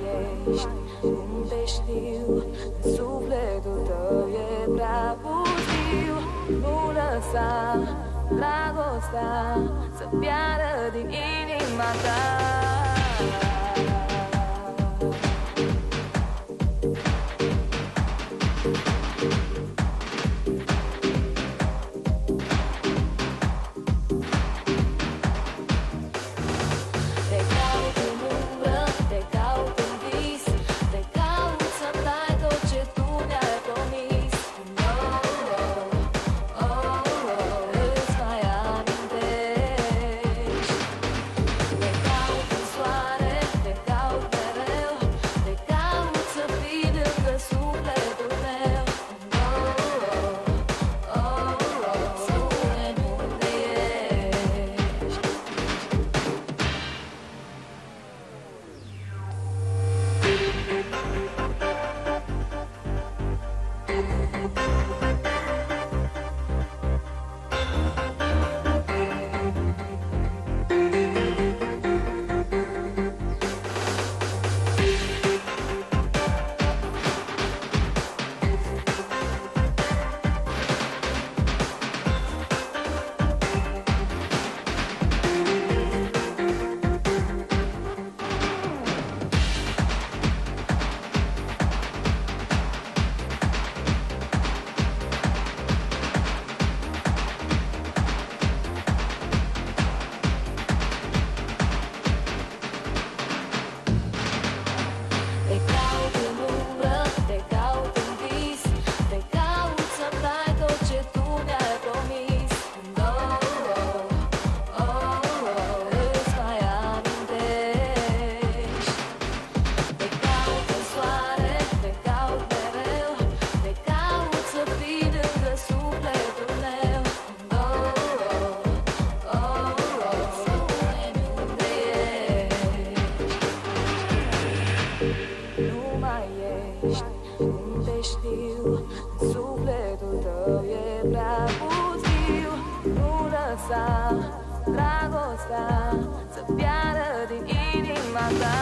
mai ești unde știu Sufletul tău e prea pustiu. Nu lăsa dragostea Să piară din inima ta Música Nu lăsa dragostea Să piară din inima ta